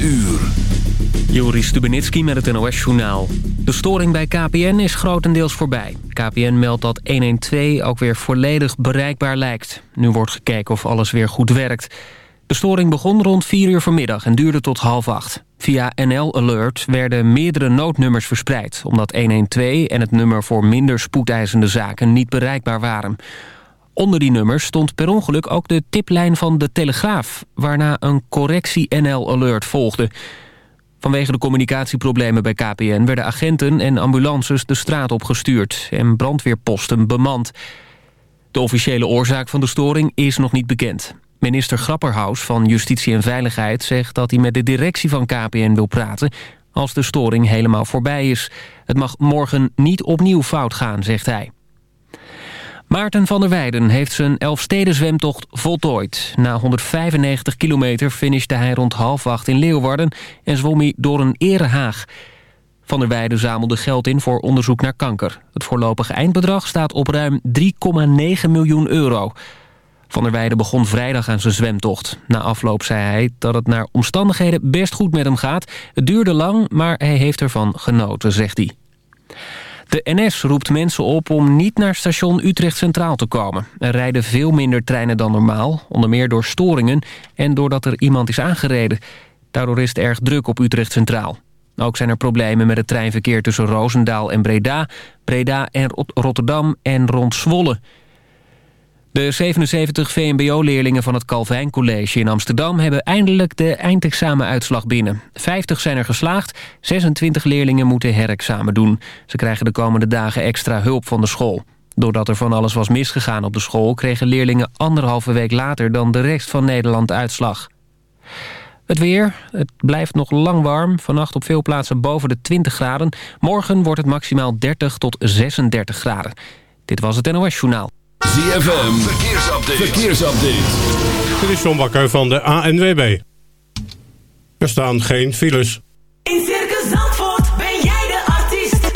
uur. Joris Stubenitski met het NOS-journaal. De storing bij KPN is grotendeels voorbij. KPN meldt dat 112 ook weer volledig bereikbaar lijkt. Nu wordt gekeken of alles weer goed werkt. De storing begon rond 4 uur vanmiddag en duurde tot half 8. Via NL Alert werden meerdere noodnummers verspreid... omdat 112 en het nummer voor minder spoedeisende zaken niet bereikbaar waren. Onder die nummers stond per ongeluk ook de tiplijn van de Telegraaf... waarna een correctie NL Alert volgde... Vanwege de communicatieproblemen bij KPN... werden agenten en ambulances de straat opgestuurd... en brandweerposten bemand. De officiële oorzaak van de storing is nog niet bekend. Minister Grapperhaus van Justitie en Veiligheid zegt dat hij met de directie van KPN wil praten... als de storing helemaal voorbij is. Het mag morgen niet opnieuw fout gaan, zegt hij. Maarten van der Weijden heeft zijn Elfsteden-zwemtocht voltooid. Na 195 kilometer finishte hij rond half acht in Leeuwarden... en zwom hij door een erehaag. Van der Weijden zamelde geld in voor onderzoek naar kanker. Het voorlopige eindbedrag staat op ruim 3,9 miljoen euro. Van der Weijden begon vrijdag aan zijn zwemtocht. Na afloop zei hij dat het naar omstandigheden best goed met hem gaat. Het duurde lang, maar hij heeft ervan genoten, zegt hij. De NS roept mensen op om niet naar station Utrecht Centraal te komen. Er rijden veel minder treinen dan normaal, onder meer door storingen... en doordat er iemand is aangereden. Daardoor is het erg druk op Utrecht Centraal. Ook zijn er problemen met het treinverkeer tussen Roosendaal en Breda... Breda en Rotterdam en rond Zwolle... De 77 VMBO-leerlingen van het Calvijn College in Amsterdam... hebben eindelijk de eindexamenuitslag binnen. 50 zijn er geslaagd, 26 leerlingen moeten herexamen doen. Ze krijgen de komende dagen extra hulp van de school. Doordat er van alles was misgegaan op de school... kregen leerlingen anderhalve week later dan de rest van Nederland uitslag. Het weer, het blijft nog lang warm. Vannacht op veel plaatsen boven de 20 graden. Morgen wordt het maximaal 30 tot 36 graden. Dit was het NOS Journaal. ZFM, verkeersupdate. verkeersupdate. Dit is John Bakker van de ANWB. Er staan geen files. In Circus Zandvoort ben jij de artiest.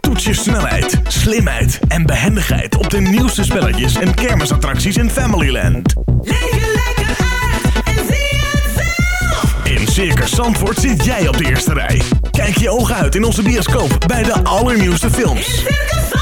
Toets je snelheid, slimheid en behendigheid op de nieuwste spelletjes en kermisattracties in Familyland. Leef je lekker uit en zie het zelf. In Circus Zandvoort zit jij op de eerste rij. Kijk je ogen uit in onze bioscoop bij de allernieuwste films. In Circus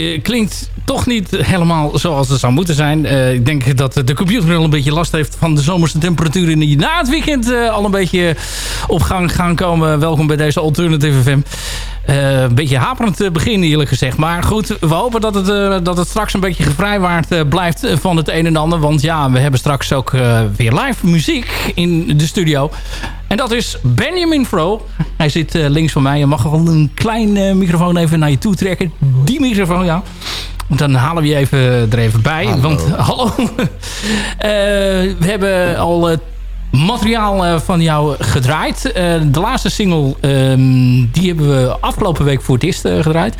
Eh, klinkt toch niet helemaal zoals het zou moeten zijn. Eh, ik denk dat de computer wel een beetje last heeft van de zomerse temperaturen... die na het weekend eh, al een beetje op gang gaan komen. Welkom bij deze Alternative FM. Een beetje haperend begin eerlijk gezegd. Maar goed, we hopen dat het, dat het straks een beetje gevrijwaard blijft van het een en ander. Want ja, we hebben straks ook weer live muziek in de studio. En dat is Benjamin Fro. Hij zit eh, links van mij. Je mag gewoon een klein eh, microfoon even naar je toe trekken. Die microfoon, ja. Dan halen we je even er even bij. Want hallo. Eh, we hebben al eh, materiaal eh, van jou gedraaid. Eh, de laatste single, ehm, die hebben we afgelopen week voor het eerst eh, gedraaid.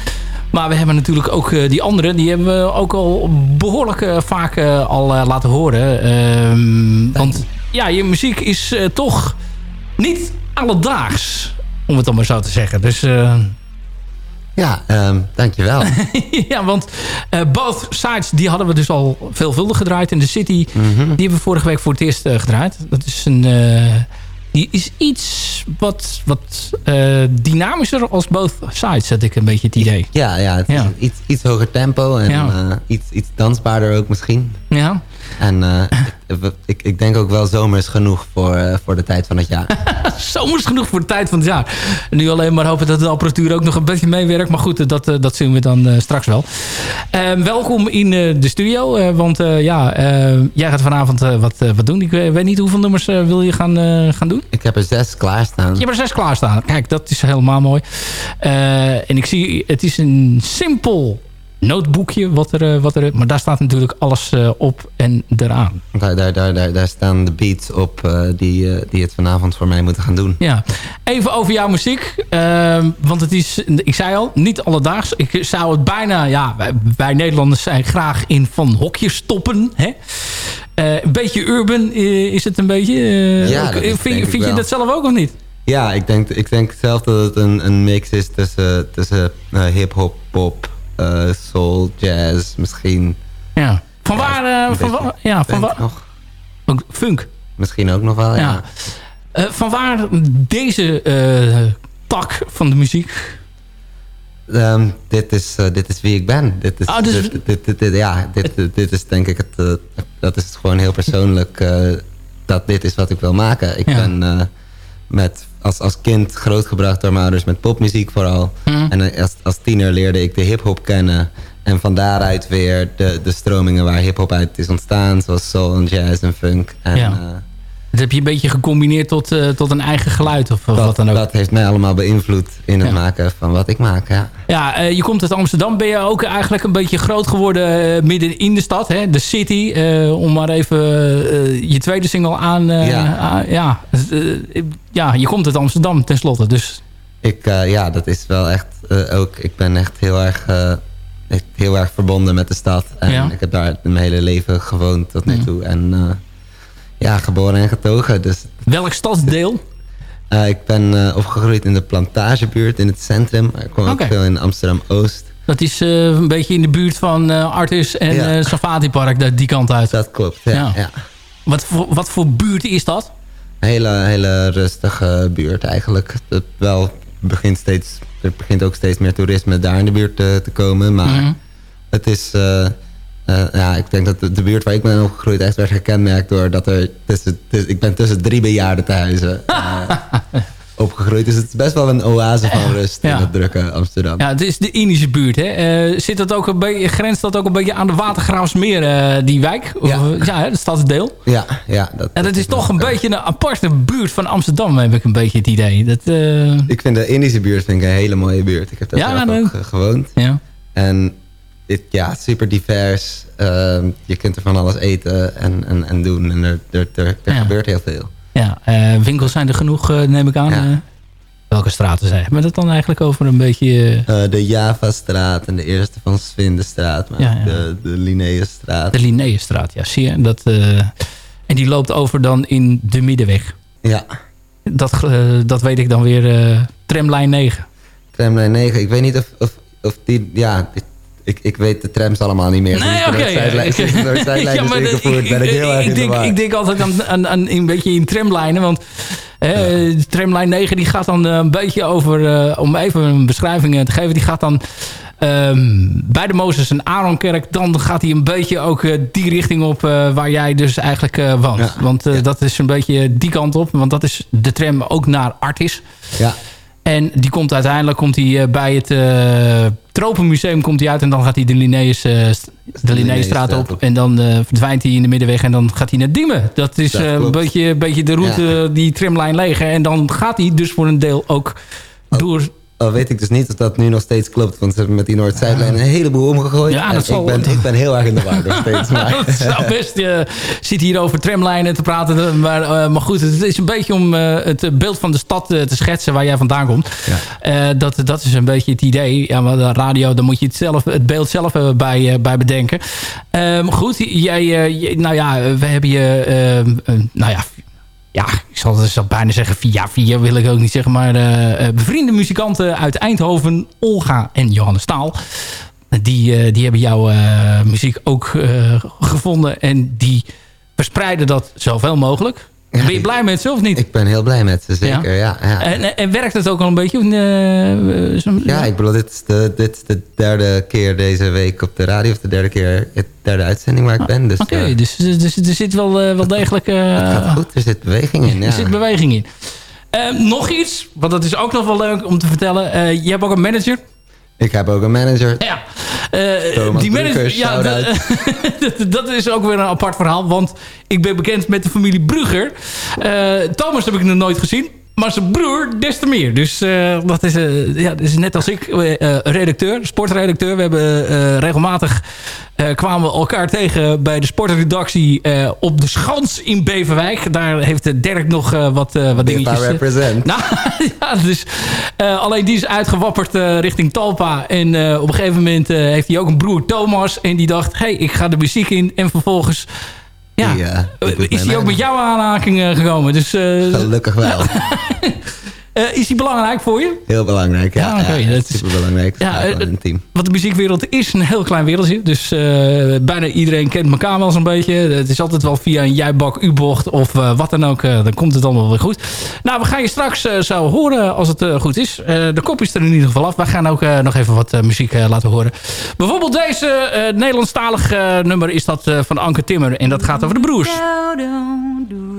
Maar we hebben natuurlijk ook eh, die andere. Die hebben we ook al behoorlijk eh, vaak eh, al eh, laten horen. Ehm, want ja, je muziek is eh, toch niet alledaags. Om het dan maar zo te zeggen. Dus eh, Ja, ehm, dankjewel. ja, want eh, Both Sides, die hadden we dus al veelvuldig gedraaid. In de City, Mhm. die hebben we vorige week voor het eerst eh, gedraaid. Dat is een... die is iets wat, wat dynamischer als Both Sides, had ik een beetje het idee. Ja, ja het is Ja. Iets, iets hoger tempo en Ja. iets, iets dansbaarder ook misschien. Ja. En eh, ik, ik, denk ook wel zomer is genoeg voor, eh, voor de tijd van het jaar. Zomers genoeg voor de tijd van het jaar. Nu alleen maar hopen dat de apparatuur ook nog een beetje meewerkt. Maar goed, dat, eh, dat zien we dan straks wel. Eh, welkom in de studio. want ja, jij gaat vanavond wat, wat doen. Ik weet niet hoeveel nummers wil je gaan, gaan doen. Ik heb er zes klaarstaan. Je hebt er zes klaarstaan. Kijk, dat is helemaal mooi. En ik zie, het is een simpel noteboekje. Wat er, eh, wat er, maar daar staat natuurlijk alles eh, op en eraan. Daar, daar, daar, daar, daar staan de beats op eh, die, die het vanavond voor mij moeten gaan doen. Ja, even over jouw muziek. Ehm, want het is, ik zei al, niet alledaags. Ik zou het bijna, ja, wij, wij Nederlanders zijn graag in van hokjes stoppen. Hè? Een beetje urban is het een beetje. Ja, vind je dat zelf ook of niet? Ja, ik denk, ik denk zelf dat het een, een mix is tussen, tussen hip-hop, pop, soul, jazz, misschien. Ja. Van waar, eh, van ja, van funk waar, ook funk. Misschien ook nog wel, ja. Ja. Eh, van waar deze eh, tak van de muziek? Ehm, dit, is, eh, dit is wie ik ben. Dit is, Ah, dus- dit, dit, dit- dit- ja, dit, dit, is denk ik het... eh, dat is gewoon heel persoonlijk. eh, dat dit is wat ik wil maken. Ik Ja. ben eh, met, als, als kind grootgebracht door mijn ouders met popmuziek vooral. Mhm. En eh, als, als tiener leerde ik de hip-hop kennen. En van daaruit weer de, de stromingen waar hip-hop uit is ontstaan. Zoals soul en jazz en funk. En, Ja. Dat heb je een beetje gecombineerd tot, eh, tot een eigen geluid of dat, wat dan ook. dat heeft mij allemaal beïnvloed in het Ja. maken van wat ik maak. Ja. Ja, eh, je komt uit Amsterdam. Ben je ook eigenlijk een beetje groot geworden eh, midden in de stad, hè? De city. om maar even je tweede single aan... Ja. ja, eh, ja, je komt uit Amsterdam tenslotte. Dus Ik, ja, dat is wel echt ook... Ik ben echt heel erg, heel erg verbonden met de stad. En Ja. ik heb daar mijn hele leven gewoond tot nu Ja. toe. En ja, geboren en getogen. Dus, welk stadsdeel? eh, ik ben eh, opgegroeid in de Plantagebuurt in het centrum. Ik kwam ook veel in Amsterdam-Oost. Dat is eh, een beetje in de buurt van Artis en Ja. Safari Park, dat- die kant uit. Dat klopt, ja. Ja. ja. Wat, voor, wat voor buurt is dat? Een hele, hele rustige buurt eigenlijk. Het wel begint steeds, er begint ook steeds meer toerisme daar in de buurt te, te komen. Maar Mhm. het is... eh, ja, ik denk dat de, de buurt waar ik ben opgegroeid echt werd gekenmerkt door dat er tussen, tussen- ik ben tussen drie bejaardentehuizen eh, opgegroeid. Dus het is best wel een oase van rust Ja. in het drukke Amsterdam. Ja, het is de Indische buurt. Hè? Eh, zit dat ook een beetje, grenst dat ook een beetje aan de Watergraafsmeer, die wijk? Of, Ja. ja, hè, het stadsdeel. Ja, ja. Dat, En dat is toch een beetje een aparte buurt van Amsterdam, heb ik een beetje het idee. Dat, Ik vind de Indische buurt vind ik een hele mooie buurt. Ik heb daar Ja, leuk. ook gewoond. ja. En het, ja, super divers. Ehm, je kunt er van alles eten en, en, en doen. En er, er, er, er Ja. gebeurt heel veel. Ja, eh, winkels zijn er genoeg, eh, neem ik aan. Ja. eh. welke straten zijn? Hebben we het dan eigenlijk over een beetje... de Javastraat en de eerste van Swindestraat. Maar Ja. De, de Linnaeusstraat. de Linnaeusstraat, ja, zie je. Dat, en die loopt over dan in de Middenweg. Ja, Dat, dat weet ik dan weer, eh, tramlijn 9. tramlijn 9. Ik weet niet of, of, of die... Ja, ik, ik, weet de trams allemaal niet meer. Nee, oké. Noordzijlijn Ja, is maar de- ingevoerd, ben ik heel erg ik de denk, ik denk altijd aan, aan, aan een beetje in tramlijnen. Want de tramlijn 9 die gaat dan eh, een beetje over... eh, om even een beschrijving eh, te geven. Die gaat dan ehm, bij de Mozes en Aaronkerk... dan gaat hij een beetje ook die richting op waar jij dus eigenlijk woont. Want dat is een beetje die kant op. Want dat is de tram ook naar Artis. Ja. En die komt uiteindelijk komt hij, eh, bij het eh, Tropenmuseum komt hij uit... en dan gaat hij de, Linnaeus, st- de Linnaeusstraat op. En dan verdwijnt hij in de middenweg en dan gaat hij naar Diemen. Dat is Dat een beetje, een beetje de route, die tramlijn leger. En dan gaat hij dus voor een deel ook door... Al weet ik dus niet of dat nu nog steeds klopt. Want ze hebben met die Noord-Zuidlijn een heleboel omgegooid. Ja, dat En zal- ik, ben, ik ben heel erg in de war nog steeds. Maar, zou best eh zit hier over tramlijnen te praten. Maar, eh, maar goed, het is een beetje om eh, het beeld van de stad te schetsen waar jij vandaan komt. Eh, dat, dat is een beetje het idee. Ja, maar de radio, daar moet je het, zelf, het beeld zelf bij, bij bedenken. Ehm, goed, jij, nou ja, we hebben je, ehm, eh, nou ja, ja, ik zal, ik zal bijna zeggen via via wil ik ook niet zeggen. Maar eh, eh, bevriende muzikanten uit Eindhoven, Olga en Johannes Staal. Die, eh, die hebben jouw muziek ook gevonden. En die verspreiden dat zoveel mogelijk. Ben je blij met ze of niet? ik ben heel blij met ze, zeker. Ja. Ja, En, en werkt het ook al een beetje? Eh, zo- Ja, ik bedoel, dit is, de, dit is de derde keer deze week op de radio. Of de derde keer, de derde uitzending waar ik ben. Dus Oké, eh, dus, dus, dus er zit wel, eh, wel degelijk... eh, gaat goed, er zit beweging in. Er zit beweging in. Eh, nog iets, want dat is ook nog wel leuk om te vertellen. Eh, je hebt ook een manager. Ik heb ook een manager. Ja. Thomas die manager, ja, dat is ook weer een apart verhaal. Want ik ben bekend met de familie Brugger. Eh, Thomas heb ik nog nooit gezien. Maar zijn broer des te meer. Dus eh, dat, is, eh, ja, dat is net als ik, eh, redacteur, sportredacteur. We hebben regelmatig kwamen we elkaar tegen bij de sportredactie op de Schans in Beverwijk. Daar heeft Dirk nog wat, wat dingetjes. Eh, represent. nou, ja, dus, alleen die is uitgewapperd richting Talpa. En op een gegeven moment heeft hij ook een broer Thomas. En die dacht, hey, ik ga de muziek in. En vervolgens ja, Die, eh, die is hij ook met jouw aanraking eh, gekomen. Dus, eh, Gelukkig wel. eh, is die belangrijk voor je? Heel belangrijk, ja. Ja, oké, ja, dat is- super belangrijk. Ja, eh, een team. Want de muziekwereld is een heel klein wereldje. Dus eh, bijna iedereen kent elkaar wel zo'n beetje. Het is altijd wel via een jijbak, U-bocht of eh, wat dan ook. eh, dan komt het allemaal weer goed. Nou, we gaan je straks eh, zo horen als het eh, goed is. Eh, de kop is er in ieder geval af. We gaan ook eh, nog even wat eh, muziek laten horen. Bijvoorbeeld deze eh Nederlandstalig nummer is dat eh, van Anke Timmer. En dat gaat over de broers.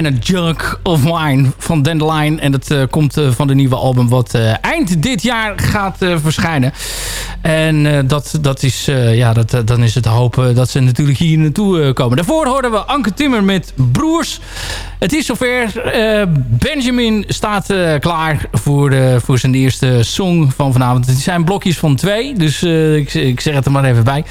en een jug of wine van Dandelion. En dat eh, komt eh, van de nieuwe album wat eh, eind dit jaar gaat verschijnen. En dat, dat is, ja, dat, dan is het hopen dat ze natuurlijk hier naartoe komen. Daarvoor hoorden we Anke Timmer met Broers. Het is zover. Eh, Benjamin staat eh, klaar voor, eh, voor zijn eerste song van vanavond. Het zijn blokjes van twee, dus ik, ik zeg het er maar even bij.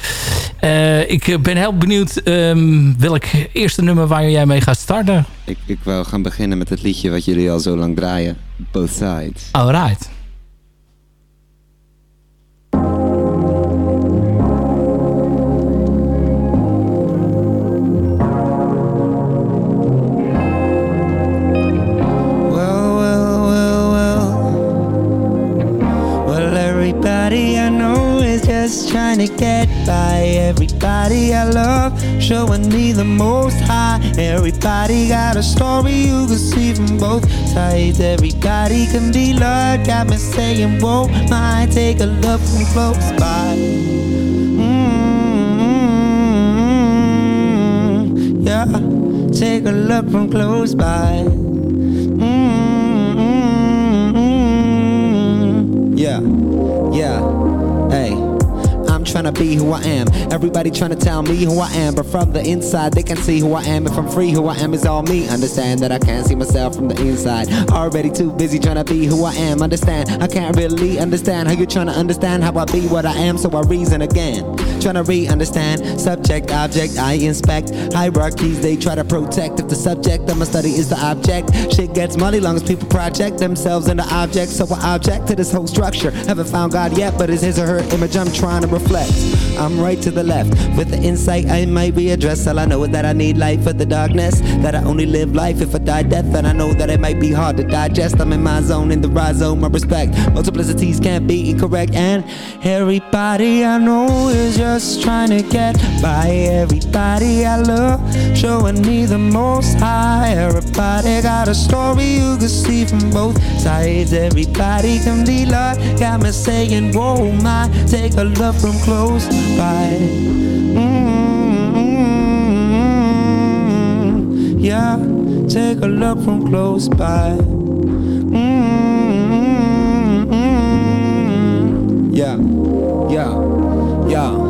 Ik ben heel benieuwd ehm, welk eerste nummer waar jij mee gaat starten. Ik, ik wou gaan beginnen met het liedje wat jullie al zo lang draaien. Both Sides. Alright. To get by. Everybody I love showing me the most high. Everybody got a story you can see from both sides. Everybody can be loved. Got me saying, whoa, my, take a look from close by. Mm, yeah, take a look from close by. Trying to be who I am. Everybody trying to tell me who I am, but from the inside they can see who I am. If I'm free, who I am is all me. Understand that I can't see myself from the inside. Already too busy trying to be who I am. Understand, I can't really understand how you're trying to understand how I be what I am, so I reason again. Trying to re-understand subject, object, I inspect hierarchies they try to protect. If the subject of my study is the object, shit gets money long as people project themselves into objects. So I object to this whole structure. Haven't found God yet, but it's his or her image I'm trying to reflect. I'm right to the left with the insight I might be addressed. All I know is that I need light for the darkness. That I only live life if I die death. And I know that it might be hard to digest. I'm in my zone, in the zone. My respect. Multiplicities can't be incorrect. And everybody I know is just trying to get by. Everybody I love showing me the most high. Everybody got a story you can see from both sides. Everybody can be loved. Got me saying, whoa, my, take a look from close Mm-hmm. Yeah, take a look from close by. Mm-hmm. Yeah, yeah, yeah.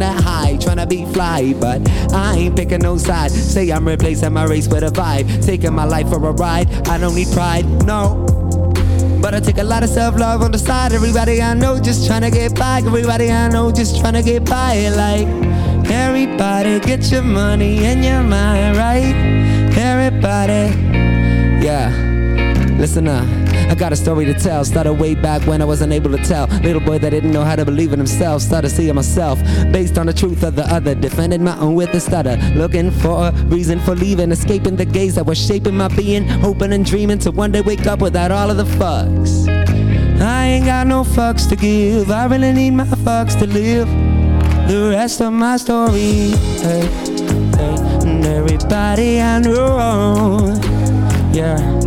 that high, trying to be fly. But I ain't picking no side. Say I'm replacing my race with a vibe, taking my life for a ride. I don't need pride, no. But I take a lot of self-love on the side. Everybody I know just trying to get by. Everybody I know just trying to get by. Like everybody, get your money and your mind right. Everybody, yeah. Listen up. I got a story to tell. Started way back when I wasn't able to tell. Little boy that didn't know how to believe in himself. Started seeing myself based on the truth of the other. Defended my own with a stutter. Looking for a reason for leaving. Escaping the gaze that was shaping my being. Hoping and dreaming to one day wake up without all of the fucks. I ain't got no fucks to give. I really need my fucks to live. The rest of my story. Hey, hey, and everybody I know. Yeah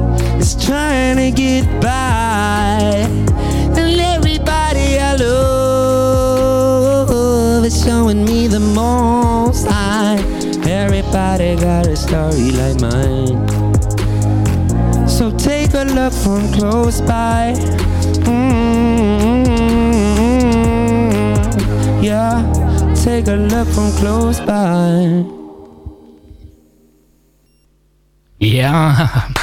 is trying to get by. And everybody I love is showing me the most sign. Everybody got a story like mine. So take a look from close by. Mm-hmm. Yeah, take a look from close by. Ja.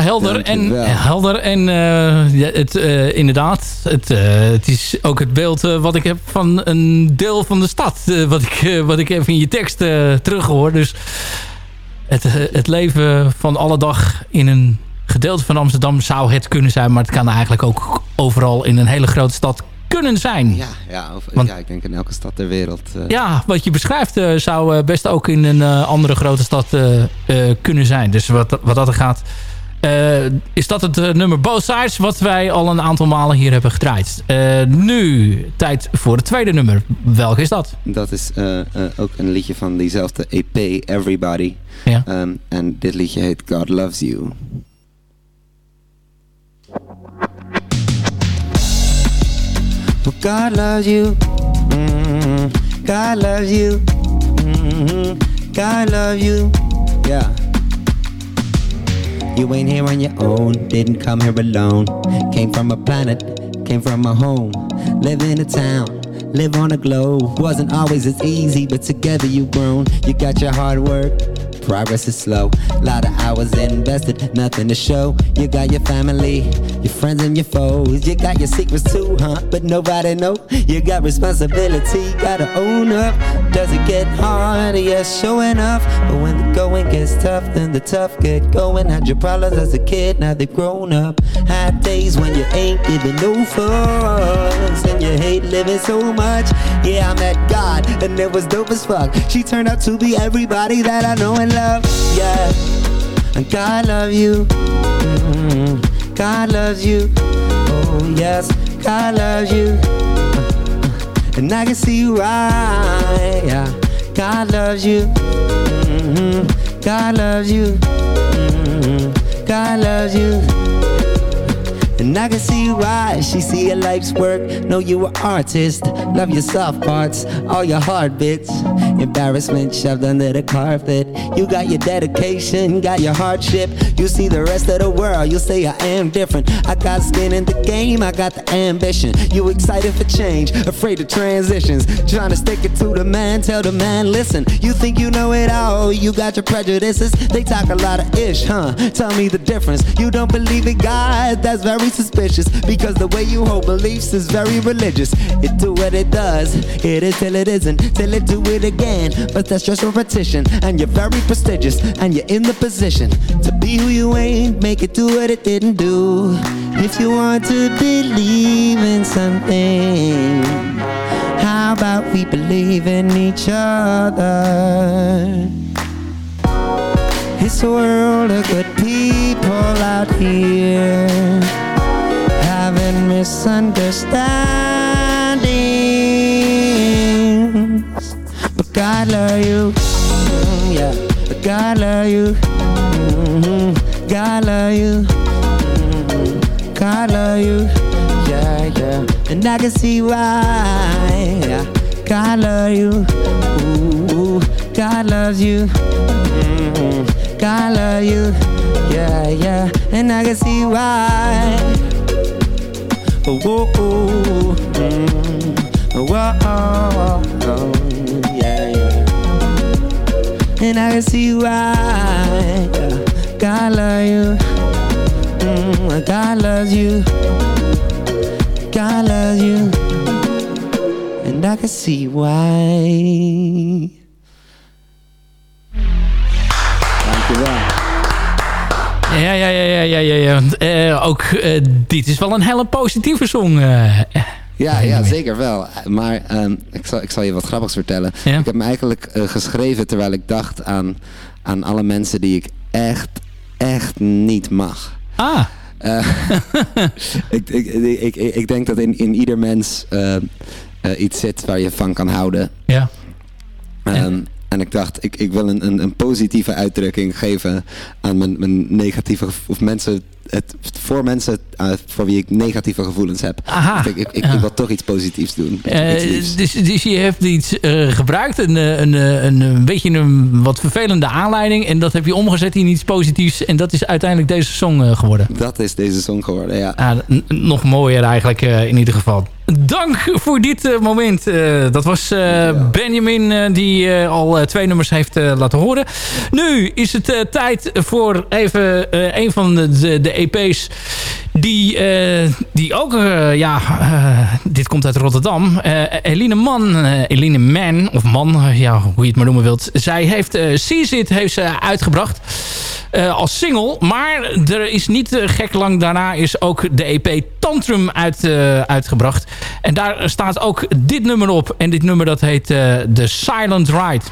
Ja, helder. En, helder en uh, ja, het, uh, inderdaad, het, uh, het is ook het beeld wat ik heb van een deel van de stad. wat, ik, wat ik even in je tekst terughoor. Dus het, het leven van alle dag in een gedeelte van Amsterdam zou het kunnen zijn. Maar het kan eigenlijk ook overal in een hele grote stad kunnen zijn. Ja, ja, of, Want, ja ik denk in elke stad ter wereld. Ja, wat je beschrijft zou best ook in een andere grote stad kunnen zijn. Dus wat, wat dat er gaat... Uh, is dat het uh, nummer Both Sides... wat wij al een aantal malen hier hebben gedraaid. Uh, nu tijd voor het tweede nummer. Welke is dat? Dat is ook een liedje van diezelfde EP, Everybody. Ja. Um, en dit liedje heet God Loves You. Well, God loves you. Mm -hmm. God loves you. Mm -hmm. God loves you. Yeah. You ain't here on your own, didn't come here alone. Came from a planet, came from a home. Live in a town, live on a globe. Wasn't always as easy, but together you've grown. You got your hard work progress is slow. Lot of hours invested, nothing to show. You got your family, your friends and your foes. You got your secrets too, huh? But nobody know. You got responsibility, gotta own up. Does it get hard? Yes, showing enough. But when the going gets tough, then the tough get going. Had your problems as a kid, now they've grown up. Had days when you ain't giving no fucks and you hate living so much. Yeah, I met God and it was dope as fuck. She turned out to be everybody that I know and love. Yeah, and God love you. Mm-hmm. God loves you. Oh yes, God loves you. And I can see why. Yeah, God loves you. Mm-hmm. God loves you. Mm-hmm. God loves you. And I can see why she see your life's work. Know you an artist. Love your soft parts, all your hard bits. Embarrassment shoved under the carpet. You got your dedication, got your hardship. You see the rest of the world, you say I am different. I got skin in the game, I got the ambition. You excited for change, afraid of transitions. Trying to stick it to the man, tell the man, listen. You think you know it all, you got your prejudices. They talk a lot of ish, huh? Tell me the difference. You don't believe in God, that's very suspicious. Because the way you hold beliefs is very religious. It do what it does, it is till it isn't, till it do it again. But that's just repetition, and you're very prestigious, and you're in the position to be who you ain't, make it do what it didn't do. If you want to believe in something, how about we believe in each other? It's a world of good people out here. Having misunderstandings love you. Mm, yeah, God love you. Mm-hmm. God love you. Mm-hmm. God love you. Yeah, yeah. And I can see why. Yeah. God love you. Ooh, God loves you. Mm-hmm. God love you. Yeah, yeah. And I can see why. Oh, oh, oh. Mm. Oh, oh, yeah. And I can see why. Yeah. God love you. Mm, God loves you. God loves you. And I can see why. Ja, ja, ja, ja, ja, ja. Eh, ook eh, dit is wel een hele positieve song. eh. Ja, ja, zeker wel. Maar ehm, ik, zal, ik zal je wat grappigs vertellen. Ja? Ik heb me eigenlijk eh, geschreven terwijl ik dacht aan, aan alle mensen die ik echt, echt niet mag. Ah. Eh, ik, ik, ik, ik, denk dat in, in ieder mens eh, iets zit waar je van kan houden. Ja. Ehm, en ik dacht, ik, ik wil een, een, een positieve uitdrukking geven aan mijn, mijn negatieve of mensen, het, voor mensen eh, voor wie ik negatieve gevoelens heb. Aha. Ik, ik, ik, Ja. ik wil toch iets positiefs doen. Eh, Iets dus, dus je hebt iets eh, gebruikt, een, een, een, een beetje een wat vervelende aanleiding. En dat heb je omgezet in iets positiefs. En dat is uiteindelijk deze song geworden. Dat is deze song geworden, ja. Ah, nog mooier eigenlijk in ieder geval. Dank voor dit eh, moment. Eh, dat was eh, Benjamin die al twee nummers heeft laten horen. Nu is het tijd voor even een van de, de, EP's die, eh, die ook, ja, dit komt uit Rotterdam. Eline Man, Eline Man, of Man, ja, hoe je het maar noemen wilt. Zij heeft uh, It heeft ze uitgebracht eh, als single. Maar er is niet eh, gek lang daarna is ook de EP Tantrum uit, eh, uitgebracht. En daar staat ook dit nummer op. En dit nummer dat heet The Silent Ride.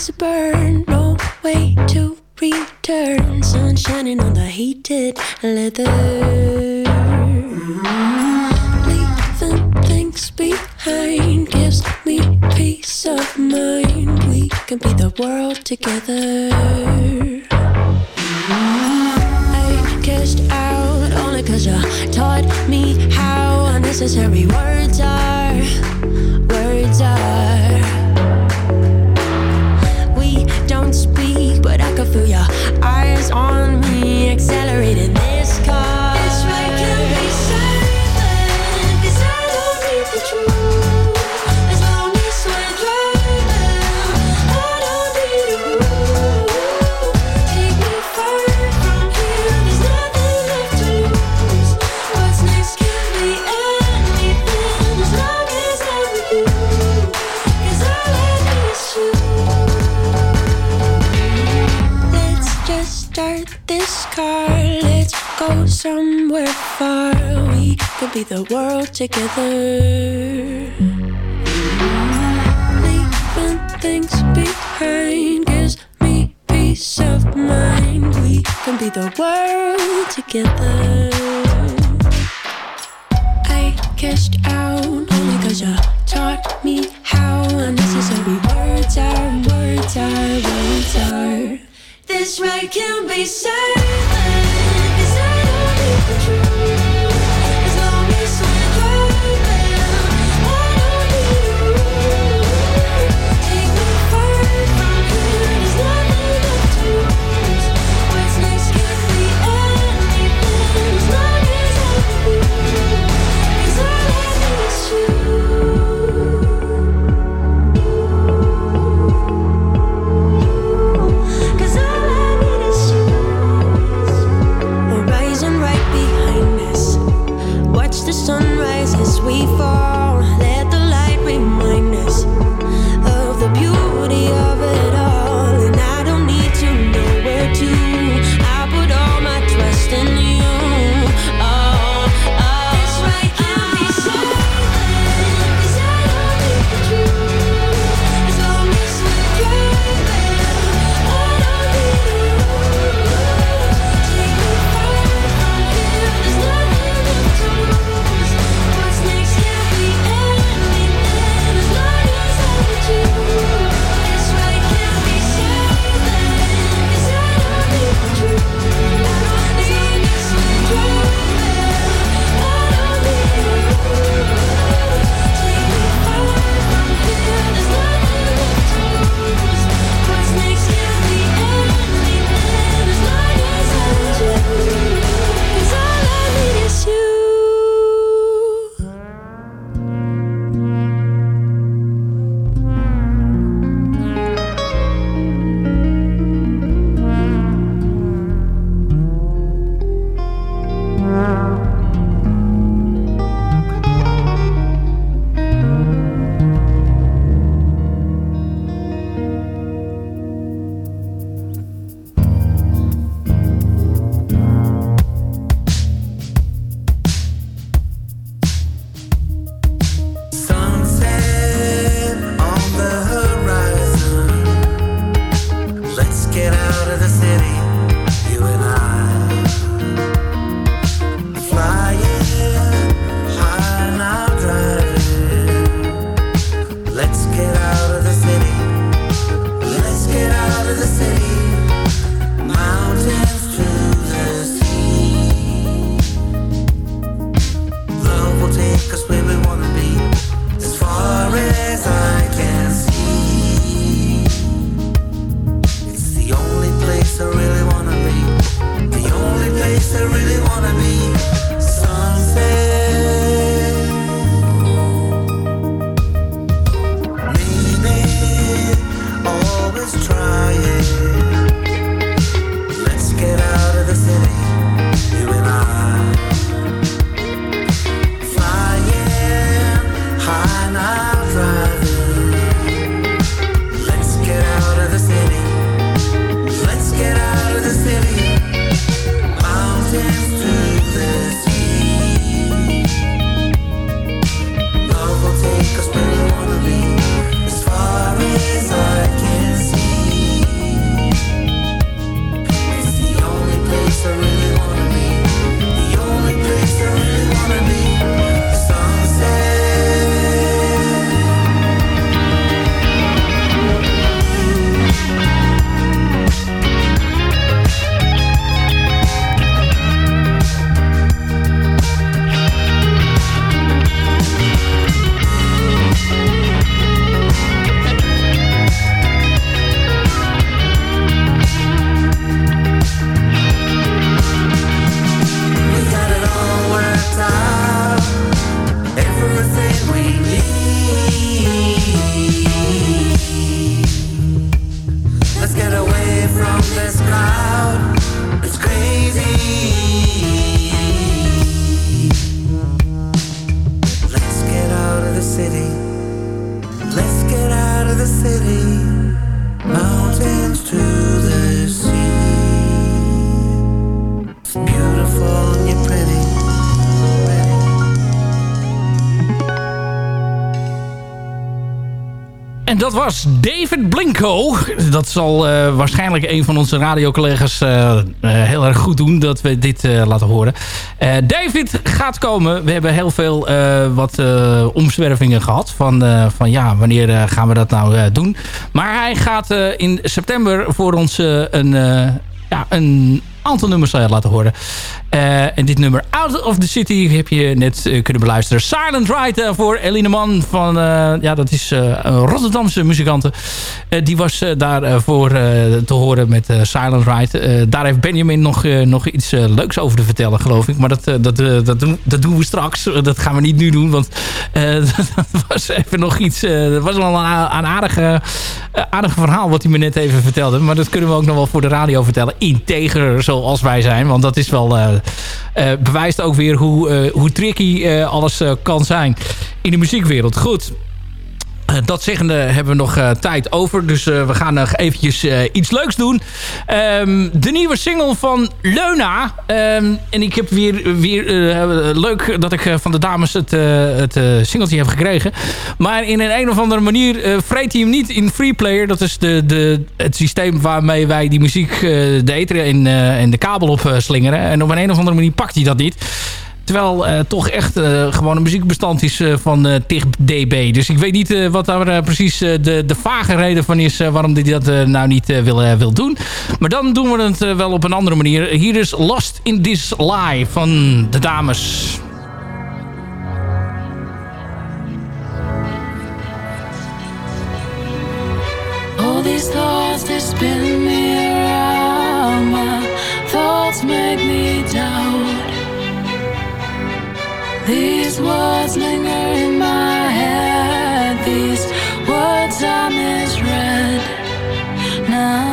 Bridges burned, no way to return. Sun shining on the heated leather. Leaving things behind gives me peace of mind. We can be the world together. I cashed out only cause you taught me how unnecessary words are. Words are. Just start this car. Let's go somewhere far. We could be the world together. Leaving things behind gives me peace of mind. We can be the world together. I cashed out only cause you taught me how unnecessary words are, words are, words are. This ride can be silent, 'cause I don't need the truth. Sunrise we fall. Was David Blinko. Dat zal eh, waarschijnlijk een van onze radiocollega's eh, heel erg goed doen dat we dit laten horen. David gaat komen. We hebben heel veel wat omzwervingen gehad. Van, van ja, wanneer gaan we dat nou doen? Maar hij gaat in september voor ons een, ja, een aantal nummers laten horen. Eh, en dit nummer Out of the City heb je net eh, kunnen beluisteren. Silent Ride eh, voor Eline Man van, ja dat is een Rotterdamse muzikante. Die was daarvoor te horen met Silent Ride. Daar heeft Benjamin nog, nog iets leuks over te vertellen geloof ik. Maar dat, dat, dat, doen, dat doen we straks. Dat gaan we niet nu doen. Want dat was even nog iets. dat was wel een, een aardige, aardig verhaal wat hij me net even vertelde. Maar dat kunnen we ook nog wel voor de radio vertellen. Integer zoals wij zijn. Want dat is wel... eh, bewijst ook weer hoe, eh, hoe tricky eh, alles kan zijn in de muziekwereld. Goed. Eh, dat zeggende hebben we nog eh, tijd over. Dus eh, we gaan nog eventjes iets leuks doen. Ehm, de nieuwe single van Leuna. Ehm, en ik heb weer, weer leuk dat ik van de dames het, het singeltje heb gekregen. Maar in een, een of andere manier vreet hij hem niet in Freeplayer. Dat is de, de, het systeem waarmee wij die muziek de ether eh, en de kabel op slingeren. En op een, een of andere manier pakt hij dat niet. Terwijl eh, toch echt eh, gewoon een muziekbestand is eh, van 10 dB. Dus ik weet niet wat daar precies de, de vage reden van is... waarom hij dat nou niet wil, wil doen. Maar dan doen we het wel op een andere manier. Hier is Lost in This Lie van de dames. All these thoughts they spin me around. My thoughts make me doubt. These words linger in my head. These words I misread. Now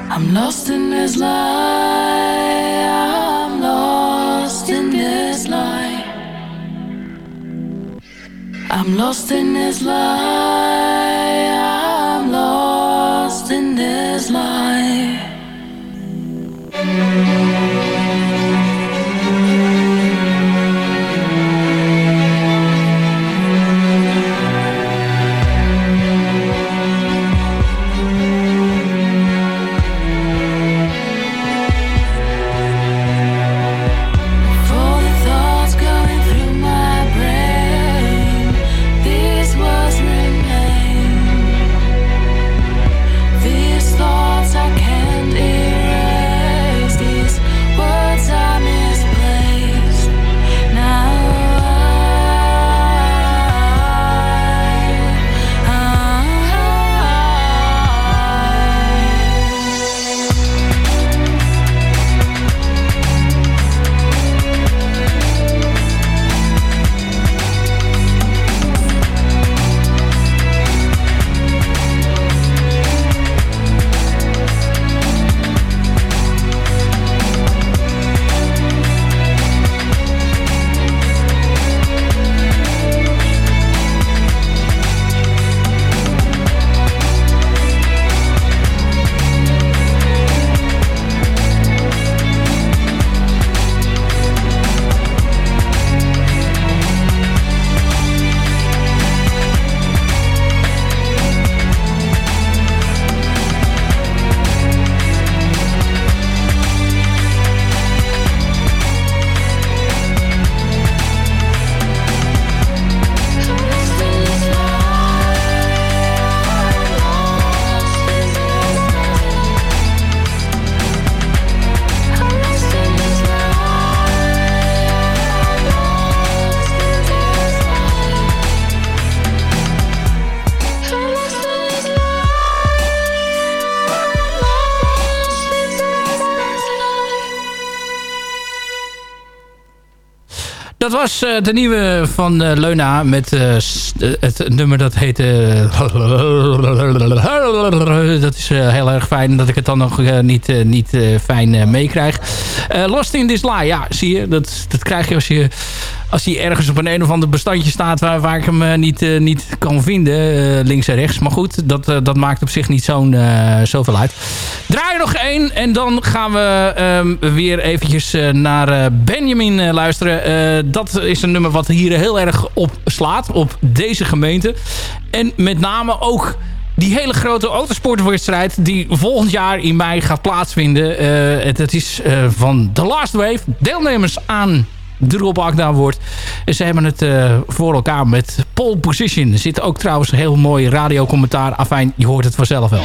I, I'm lost in this lie. I'm lost in this lie. I'm lost in this lie. is mine. Dat was eh, de nieuwe van eh, Leuna met eh, het nummer dat heet... eh, dat is heel erg fijn dat ik het dan nog niet, niet fijn meekrijg. Lost in this lie, ja, zie je. Dat, dat krijg je als je... Als hij ergens op een een of ander bestandje staat waar, waar ik hem eh, niet, eh, niet kan vinden, eh, links en rechts. Maar goed, dat, dat maakt op zich niet zo'n zoveel uit. Draai er nog één en dan gaan we ehm, weer eventjes naar Benjamin luisteren. Dat is een nummer wat hier heel erg op slaat, op deze gemeente. En met name ook die hele grote autosportwedstrijd die volgend jaar in mei gaat plaatsvinden. Eh, het, het is van The Last Wave. Deelnemers aan Agda wordt. En ze hebben het eh, voor elkaar met pole position. Er zit ook trouwens een heel mooi radiocommentaar. Afijn, je hoort het vanzelf wel.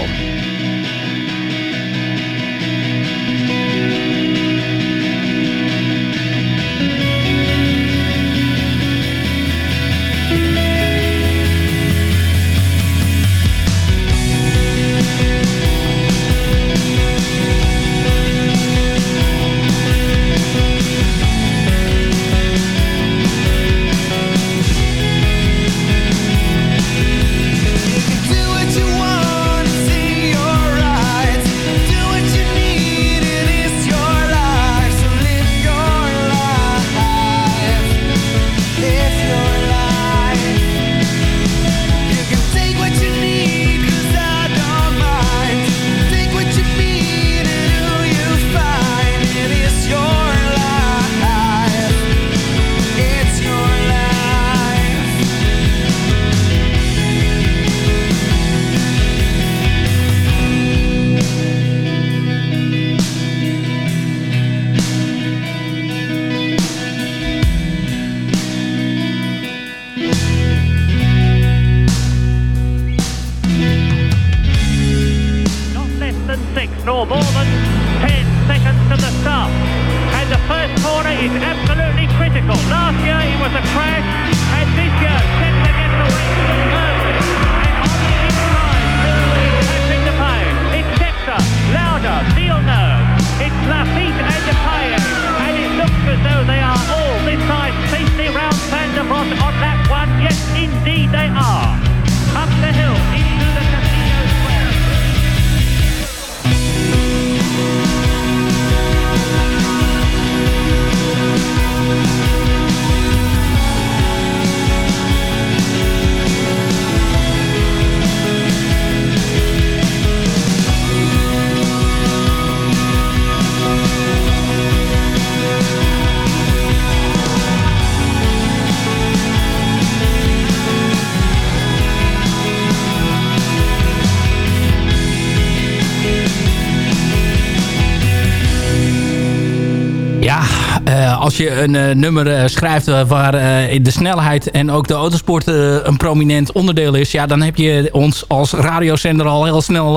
Als je een eh, nummer eh, schrijft waar eh, de snelheid en ook de autosport een prominent onderdeel is... ja, dan heb je ons als radiozender al heel snel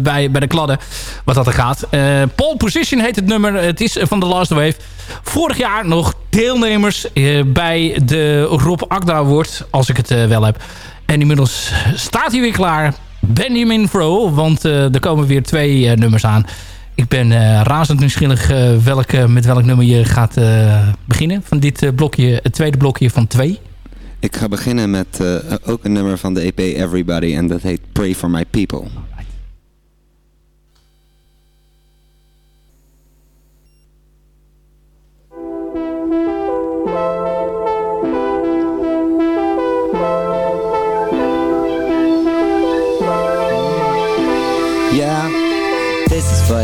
bij, bij de kladden wat dat er gaat. Pole Position heet het nummer. Het is van The Last Wave. Vorig jaar nog deelnemers bij de Rob Agda Award, als ik het wel heb. En inmiddels staat hij weer klaar. Benjamin Fro, want er komen weer twee nummers aan. Ik ben eh, razend nieuwsgierig eh, welk, met welk nummer je gaat eh, beginnen. Van dit blokje, het tweede blokje van twee. Ik ga beginnen met ook een nummer van de EP Everybody en dat heet Pray for My People.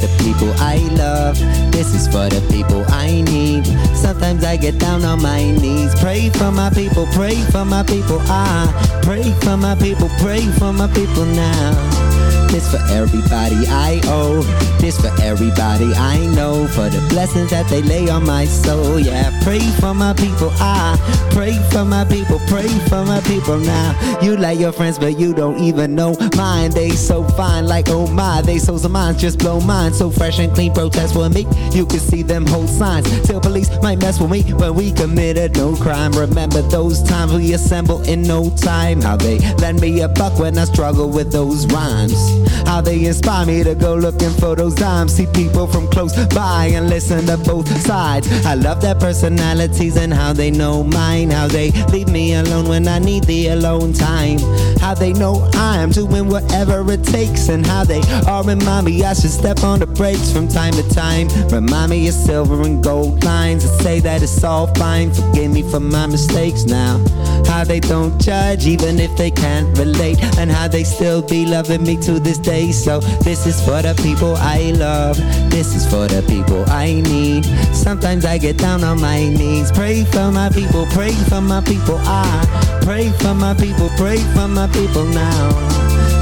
For the people I love. This is for the people I need. Sometimes I get down on my knees. Pray for my people, pray for my people. I pray for my people, pray for my people now. This for everybody I owe. This for everybody I know. For the blessings that they lay on my soul. Yeah, pray for my people. I pray for my people. Pray for my people now. You like your friends, but you don't even know mine. They so fine, like oh my. They souls of mine just blow mine. So fresh and clean. Protest for me. You can see them hold signs. Till police might mess with me when we committed no crime. Remember those times we assemble in no time. How they lend me a buck when I struggle with those rhymes. How they inspire me to go looking for those dimes. See people from close by and listen to both sides. I love their personalities and how they know mine. How they leave me alone when I need the alone time. How they know I'm doing whatever it takes. And how they all remind me I should step on the brakes from time to time. Remind me of silver and gold lines and say that it's all fine. Forgive me for my mistakes now. How they don't judge even if they can't relate. And how they still be loving me to this day. So this is for the people I love. This is for the people I need. Sometimes I get down on my knees. Pray for my people, pray for my people. I pray for my people, pray for my people now.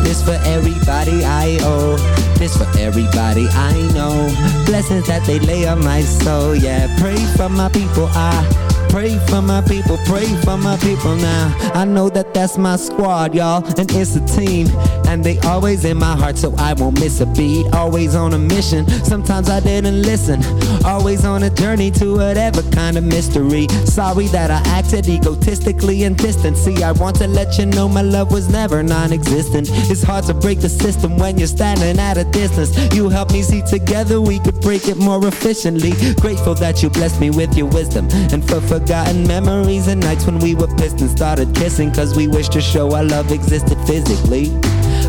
This for everybody I owe. This for everybody I know. Blessings that they lay on my soul. Yeah, pray for my people. I pray for my people. Pray for my people now. I know that that's my squad, y'all, and it's a team. And they always in my heart, so I won't miss a beat. Always on a mission. Sometimes I didn't listen. Always on a journey to whatever kind of mystery. Sorry that I acted egotistically and distant. See, I want to let you know my love was never non-existent. It's hard to break the system when you're standing at a distance. You help me see together we could break it more efficiently. Grateful that you blessed me with your wisdom and for forgotten memories and nights when we were pissed and started kissing cause we wished to show our love existed physically.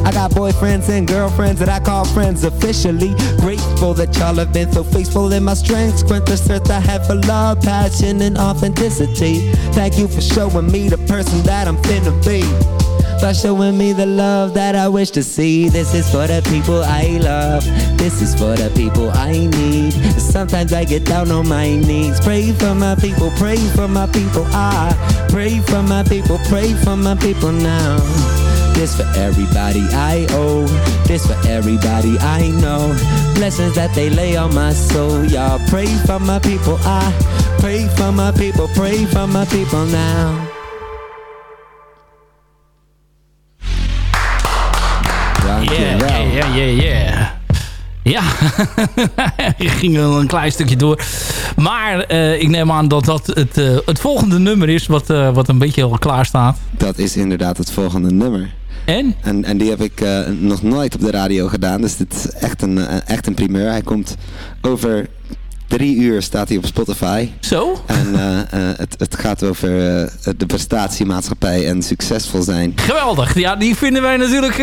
I got boyfriends and girlfriends that I call friends officially. Grateful that y'all have been so faithful in my strengths. The thirst I have for love, passion, and authenticity. Thank you for showing me the person that I'm finna be. By showing me the love that I wish to see. This is for the people I love. This is for the people I need. Sometimes I get down on my knees. Pray for my people, pray for my people. I pray for my people, pray for my people now. This for everybody I owe. This for everybody I know. Blessings that they lay on my soul. Y'all pray for my people. I pray for my people. Pray for my people now. Yeah, yeah. Ja, ik ging wel een klein stukje door. Maar eh, ik neem aan dat dat het, eh, het volgende nummer is wat, eh, wat een beetje al klaar staat. Dat is inderdaad het volgende nummer. En? En, en die heb ik nog nooit op de radio gedaan. Dus dit is echt een, echt een primeur. Hij komt over drie uur staat hij op Spotify. Zo? En eh, eh, het, het gaat over eh, de prestatiemaatschappij en succesvol zijn. Geweldig. Ja, die vinden wij natuurlijk,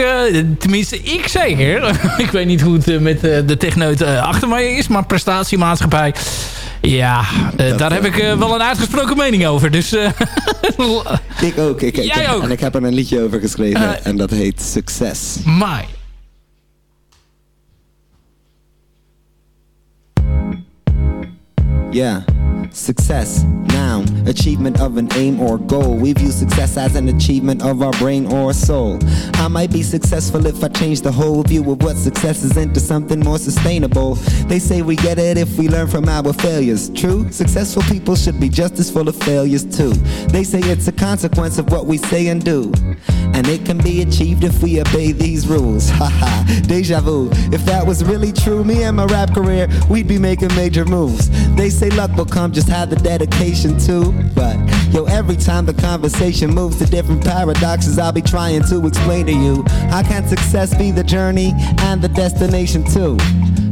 tenminste ik zeker. ik weet niet hoe het met de techneut achter mij is, maar prestatiemaatschappij. Ja, daar heb ik wel een uitgesproken mening over. Dus Ik ook. Ik, ik- Jij ook. En ik heb er een liedje over geschreven en dat heet Succes. my. Yeah. Success, noun, achievement of an aim or goal. We view success as an achievement of our brain or soul. I might be successful if I change the whole view of what success is into something more sustainable. They say we get it if we learn from our failures. True, successful people should be just as full of failures too. They say it's a consequence of what we say and do. And it can be achieved if we obey these rules. Haha, deja vu. If that was really true, me and my rap career, we'd be making major moves. They say luck will come, just have the dedication to. But yo, every time the conversation moves to different paradoxes, I'll be trying to explain to you how can success be the journey and the destination too?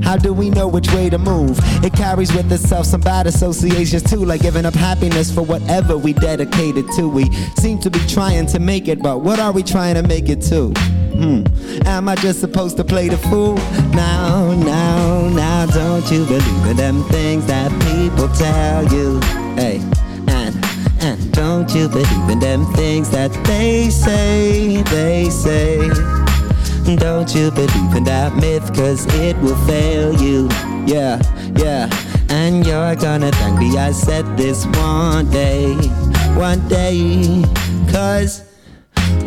How do we know which way to move? It carries with itself some bad associations too, like giving up happiness for whatever we dedicated to. We seem to be trying to make it, but what are we trying to make it to? Hmm. Am I just supposed to play the fool? Now, now, now, don't you believe in them things that people tell you? Hey, and and don't you believe in them things that they say, they say? Don't you believe in that myth, cause it will fail you. Yeah, yeah. And you're gonna thank me I said this one day, one day. Cause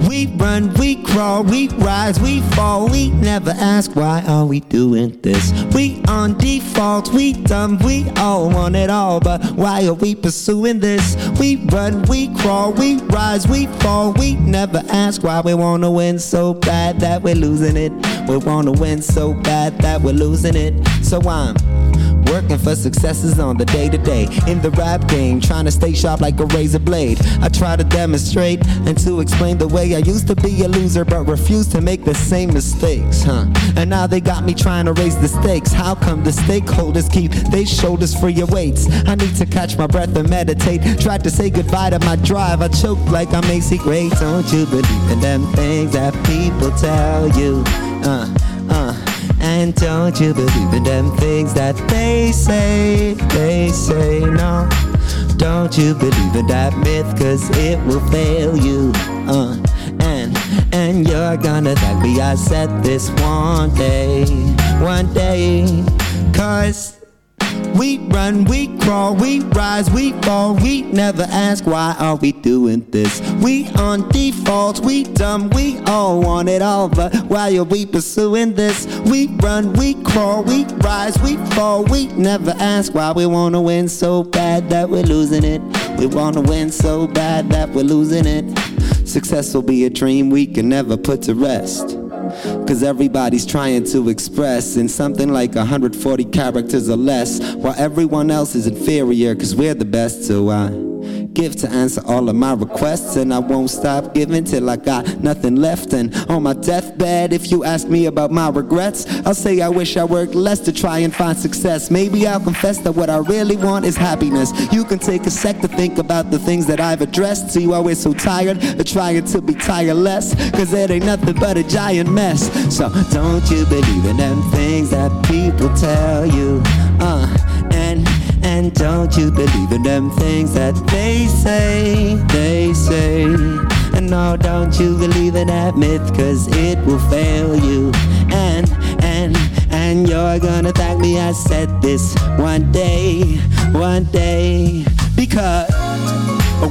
we run, we crawl, we rise, we fall. We never ask why are we doing this. We on default, we dumb, we all want it all. But why are we pursuing this? We run, we crawl, we rise, we fall. We never ask why we wanna win so bad that we're losing it. We wanna win so bad that we're losing it. So I'm Working for successes on the day to day. In the rap game, trying to stay sharp like a razor blade. I try to demonstrate and to explain the way I used to be a loser, but refused to make the same mistakes, huh? And now they got me trying to raise the stakes. How come the stakeholders keep their shoulders for your weights? I need to catch my breath and meditate. Tried to say goodbye to my drive. I choked like I'm AC Gray. Don't you believe in them things that people tell you? Uh, uh. And don't you believe in them things that they say, they say no. Don't you believe in that myth, cause it will fail you. Uh, and, and you're gonna thank me I said this one day, one day. Cause we run, we crawl, we rise, we fall. We never ask why are we doing this. We on default, we dumb, we all want it all. But why are we pursuing this? We run, we crawl, we rise, we fall. We never ask why we wanna win so bad that we're losing it. We wanna win so bad that we're losing it. Success will be a dream we can never put to rest. Cause everybody's trying to express in something like 140 characters or less, while everyone else is inferior, cause we're the best. So I give to answer all of my requests, and I won't stop giving till I got nothing left. And on my deathbed, if you ask me about my regrets, I'll say I wish I worked less to try and find success. Maybe I'll confess that what I really want is happiness. You can take a sec to think about the things that I've addressed. See why we're so tired of trying to be tireless, cause it ain't nothing but a giant mess. So don't you believe in them things that people tell you? Uh, and don't you believe in them things that they say, they say. And no, don't you believe in that myth, cause it will fail you. And, and, and you're gonna thank me I said this one day, one day. Because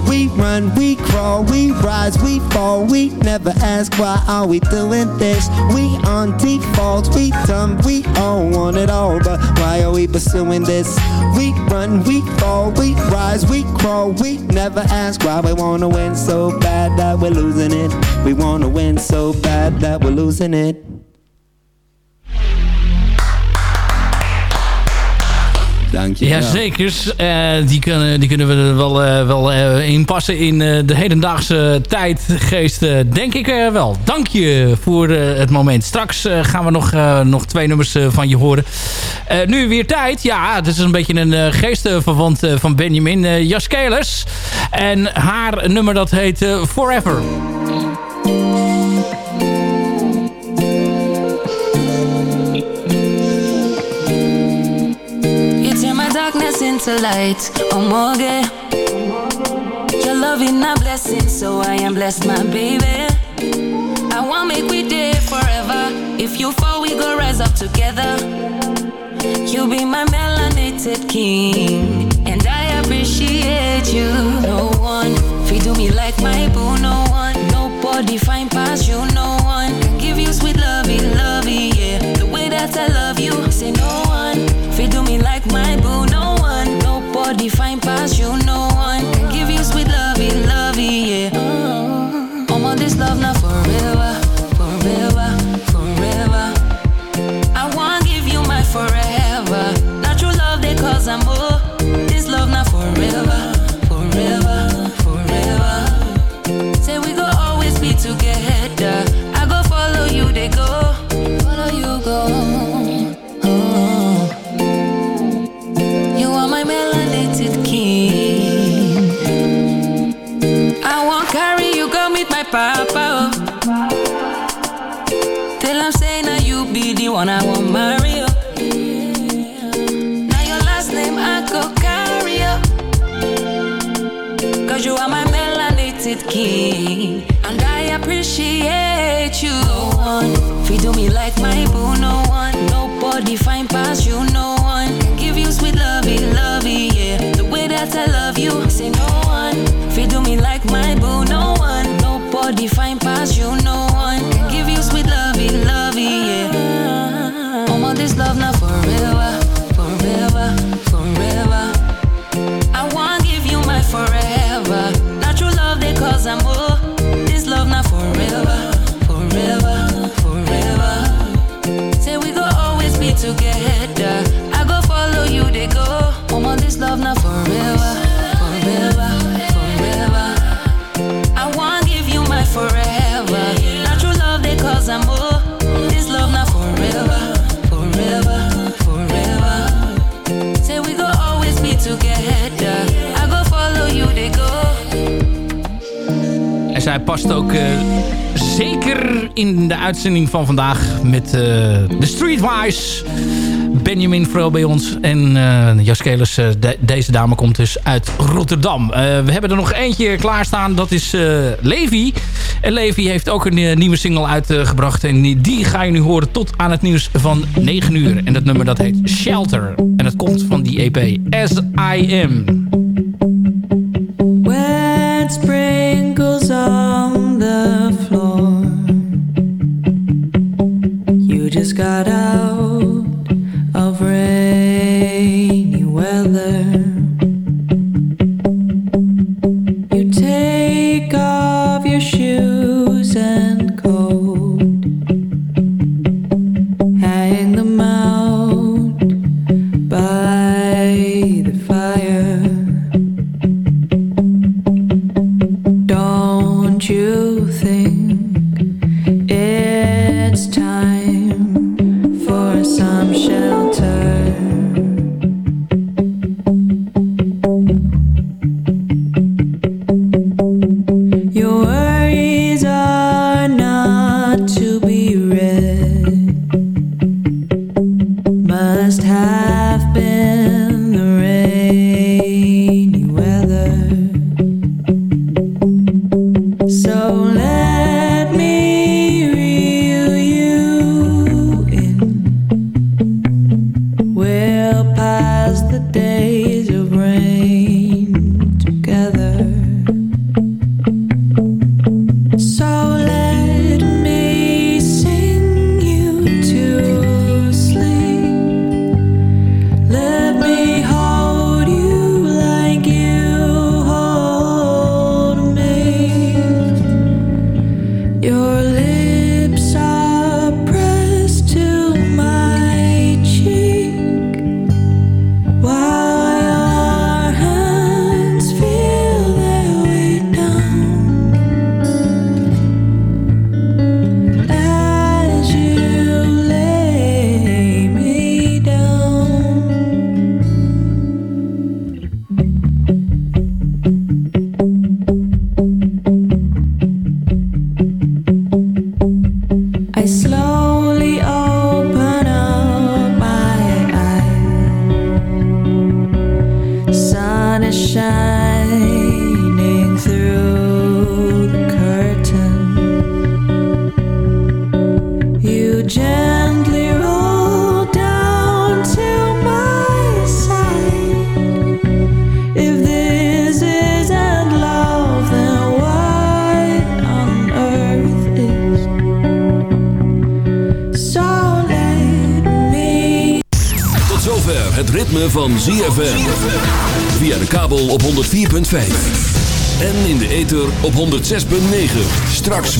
we run, we crawl, we rise, we fall. We never ask why are we doing this. We on default, we dumb, we all want it all. But why are we pursuing this? We run, we fall, we rise, we crawl. We never ask why we wanna win so bad that we're losing it. We wanna win so bad that we're losing it. Dank je. Ja, zeker. Eh, die, kunnen, die kunnen we wel, eh, wel eh, in passen in de hedendaagse tijdgeest. denk ik wel. Dank je voor het moment. Straks gaan we nog, nog twee nummers van je horen. Nu weer tijd. Ja, het is een beetje een uh, geestverwant van Benjamin uh. En haar nummer dat heet Forever. Into light, oh Morgan. Your love is a blessing, so I am blessed, my baby. I want make we day forever. If you fall, we go rise up together. You be my melanated king, and I appreciate you. No one fi do me like my boo. No one, nobody find past you. No one can give you sweet lovey, lovey, yeah. The way that I love you, say no find one I want marry. oh. Now your last name I go carry. oh. Cause you are my melanated king. And I appreciate you. No one do me like my boo. No one, nobody find past you. together. I go follow you, they go. Woman, this love not forever, forever, forever. I want give you my forever. Not true love, they cause I'm more. This love not forever, forever, forever. Say we go always be together. I go follow you, they go. En zij past ook uh, zeker in de uitzending van vandaag met eh, de Streetwise. Benjamin vooral bij ons. En eh, uh, Jaskelis, eh, deze dame komt dus uit Rotterdam. We hebben er nog eentje klaarstaan, dat is Levi. En Levi heeft ook een nieuwe single uitgebracht. en die ga je nu horen tot aan het nieuws van 9 uur. En dat nummer dat heet Shelter. En dat komt van die EP As I Am. got it.